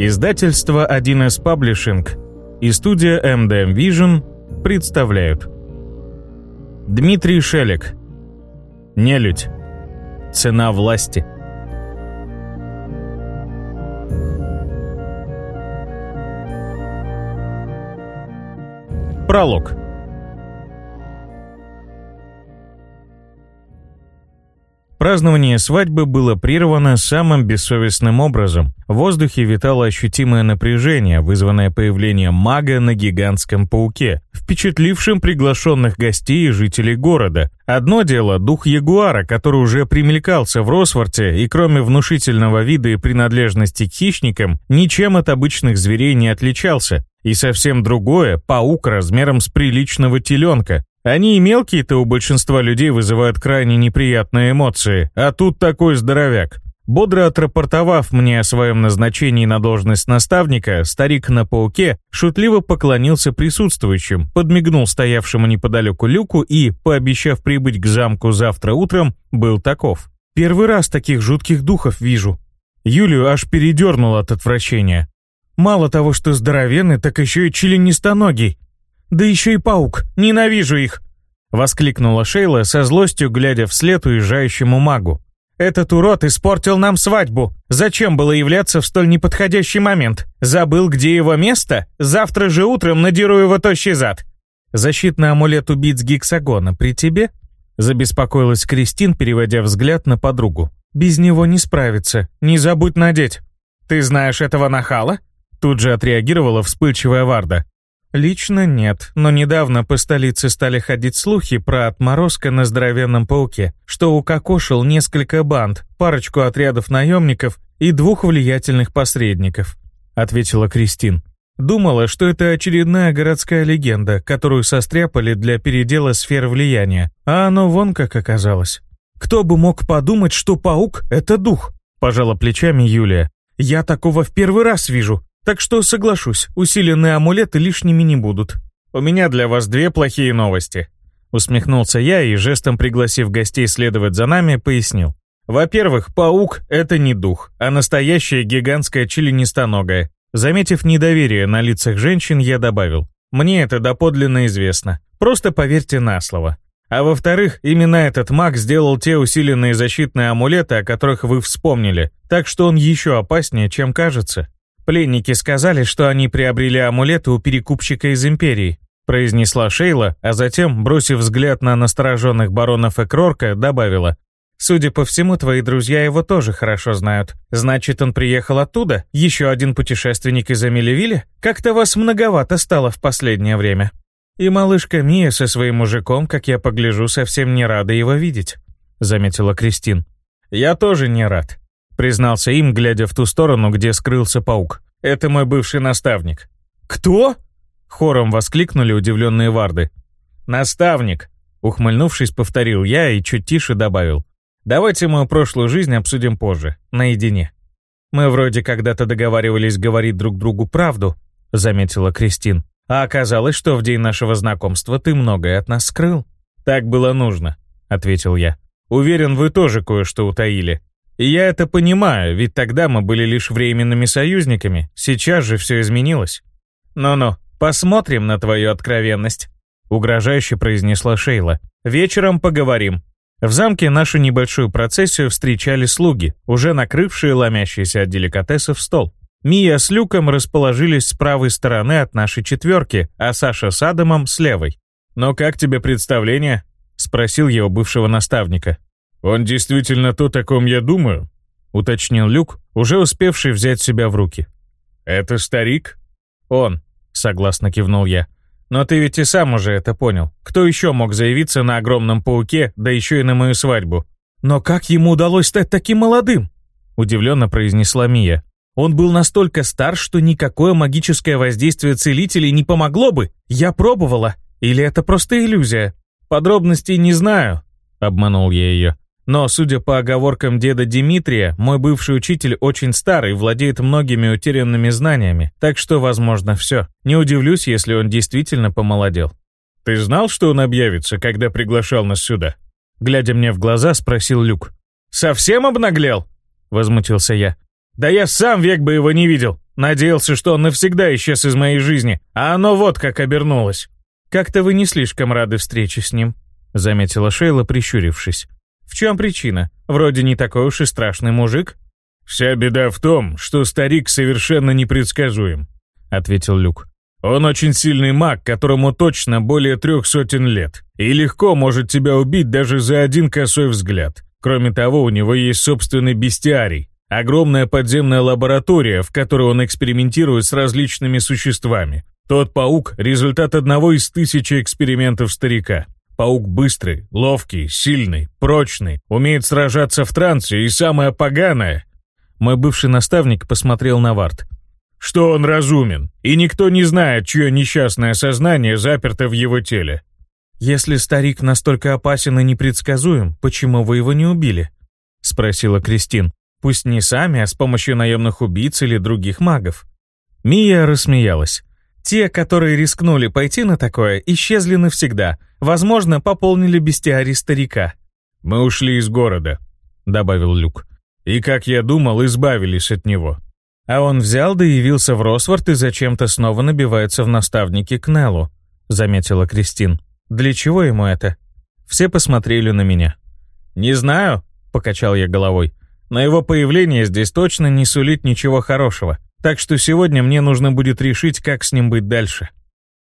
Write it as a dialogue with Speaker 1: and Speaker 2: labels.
Speaker 1: Издательство 1С Паблишинг и студия MDM Vision представляют. Дмитрий Шелек. Нелюдь. Цена власти. Пролог Празднование свадьбы было прервано самым бессовестным образом. В воздухе витало ощутимое напряжение, вызванное появлением мага на гигантском пауке, впечатлившим приглашенных гостей и жителей города. Одно дело – дух ягуара, который уже примелькался в Росфорте и кроме внушительного вида и принадлежности к хищникам, ничем от обычных зверей не отличался. И совсем другое – паук размером с приличного теленка, они мелкие-то у большинства людей вызывают крайне неприятные эмоции, а тут такой здоровяк. Бодро отрапортовав мне о своем назначении на должность наставника, старик на пауке шутливо поклонился присутствующим, подмигнул стоявшему неподалеку люку и, пообещав прибыть к замку завтра утром, был таков. Первый раз таких жутких духов вижу. Юлию аж передернуло от отвращения. Мало того, что здоровенный, так еще и членистоногий. Да еще и паук. Ненавижу их!» Воскликнула Шейла со злостью, глядя вслед уезжающему магу. «Этот урод испортил нам свадьбу. Зачем было являться в столь неподходящий момент? Забыл, где его место? Завтра же утром надеру его тощий зад». «Защитный амулет убийц гексагона при тебе?» Забеспокоилась Кристин, переводя взгляд на подругу. «Без него не справиться. Не забудь надеть». «Ты знаешь этого нахала?» Тут же отреагировала вспыльчивая Варда. Лично нет, но недавно по столице стали ходить слухи про отморозка на здоровенном пауке, что укокошил несколько банд, парочку отрядов наемников и двух влиятельных посредников, ответила Кристин. Думала, что это очередная городская легенда, которую состряпали для передела сфер влияния, а оно вон как оказалось. Кто бы мог подумать, что паук — это дух? Пожала плечами Юлия. Я такого в первый раз вижу. Так что соглашусь, усиленные амулеты лишними не будут. У меня для вас две плохие новости. Усмехнулся я и, жестом пригласив гостей следовать за нами, пояснил. Во-первых, паук — это не дух, а настоящая гигантская членистоногая. Заметив недоверие на лицах женщин, я добавил. Мне это доподлинно известно. Просто поверьте на слово. А во-вторых, именно этот маг сделал те усиленные защитные амулеты, о которых вы вспомнили, так что он еще опаснее, чем кажется. Пленники сказали, что они приобрели амулеты у перекупщика из Империи, произнесла Шейла, а затем, бросив взгляд на настороженных баронов Экрорка, добавила. «Судя по всему, твои друзья его тоже хорошо знают. Значит, он приехал оттуда? Еще один путешественник из Амелевиля? Как-то вас многовато стало в последнее время». «И малышка Мия со своим мужиком, как я погляжу, совсем не рада его видеть», — заметила Кристин. «Я тоже не рад», признался им, глядя в ту сторону, где скрылся паук. «Это мой бывший наставник». «Кто?» — хором воскликнули удивленные варды. «Наставник», — ухмыльнувшись, повторил я и чуть тише добавил. «Давайте мою прошлую жизнь обсудим позже, наедине». «Мы вроде когда-то договаривались говорить друг другу правду», — заметила Кристин. «А оказалось, что в день нашего знакомства ты многое от нас скрыл». «Так было нужно», — ответил я. «Уверен, вы тоже кое-что утаили. И я это понимаю, ведь тогда мы были лишь временными союзниками, сейчас же все изменилось. «Ну-ну, посмотрим на твою откровенность», — угрожающе произнесла Шейла. «Вечером поговорим». В замке нашу небольшую процессию встречали слуги, уже накрывшие ломящийся от деликатесов стол. Мия с Люком расположились с правой стороны от нашей четверки, а Саша с Адамом с левой. «Но как тебе представление?» — спросил его бывшего наставника. «Он действительно то, о ком я думаю?» — уточнил Люк, уже успевший взять себя в руки. «Это старик?» «Он», — согласно кивнул я. «Но ты ведь и сам уже это понял. Кто еще мог заявиться на огромном пауке, да еще и на мою свадьбу?» «Но как ему удалось стать таким молодым?» — удивленно произнесла Мия. «Он был настолько стар, что никакое магическое воздействие целителей не помогло бы. Я пробовала. Или это просто иллюзия?» «Подробностей не знаю», — обманул я ее. Но, судя по оговоркам деда Дмитрия, мой бывший учитель очень старый, владеет многими утерянными знаниями, так что, возможно, все. Не удивлюсь, если он действительно помолодел. «Ты знал, что он объявится, когда приглашал нас сюда?» Глядя мне в глаза, спросил Люк. «Совсем обнаглел?» — возмутился я. «Да я сам век бы его не видел. Надеялся, что он навсегда исчез из моей жизни, а оно вот как обернулось».
Speaker 2: «Как-то вы не слишком рады встрече с ним», — заметила Шейла, прищурившись. «В чем причина? Вроде не такой уж и страшный мужик».
Speaker 1: «Вся беда в том, что старик совершенно непредсказуем», — ответил Люк. «Он очень сильный маг, которому точно более трех сотен лет, и легко может тебя убить даже за один косой взгляд. Кроме того, у него есть собственный бестиарий, огромная подземная лаборатория, в которой он экспериментирует с различными существами. Тот паук — результат одного из тысячи экспериментов старика. Паук быстрый, ловкий, сильный, прочный, умеет сражаться в трансе, и самое поганое мой бывший наставник посмотрел на Варт. «Что он разумен, и никто не знает, чье несчастное сознание заперто в его теле».
Speaker 2: «Если старик настолько опасен и непредсказуем, почему вы его не убили?» — спросила Кристин. «Пусть не сами, а с помощью наемных убийц или других магов». Мия рассмеялась. «Те, которые рискнули пойти на такое, исчезли навсегда. Возможно, пополнили бестиарий старика».
Speaker 1: «Мы ушли из города», — добавил Люк и, как я думал, избавились от него.
Speaker 2: А он взял да явился в Росфорд и зачем-то снова набивается в наставники к Неллу, заметила Кристин. Для чего ему это? Все посмотрели на меня. «Не знаю», — покачал я головой. «Но его появление здесь точно не сулит ничего хорошего. Так что сегодня мне нужно будет решить, как с ним быть дальше».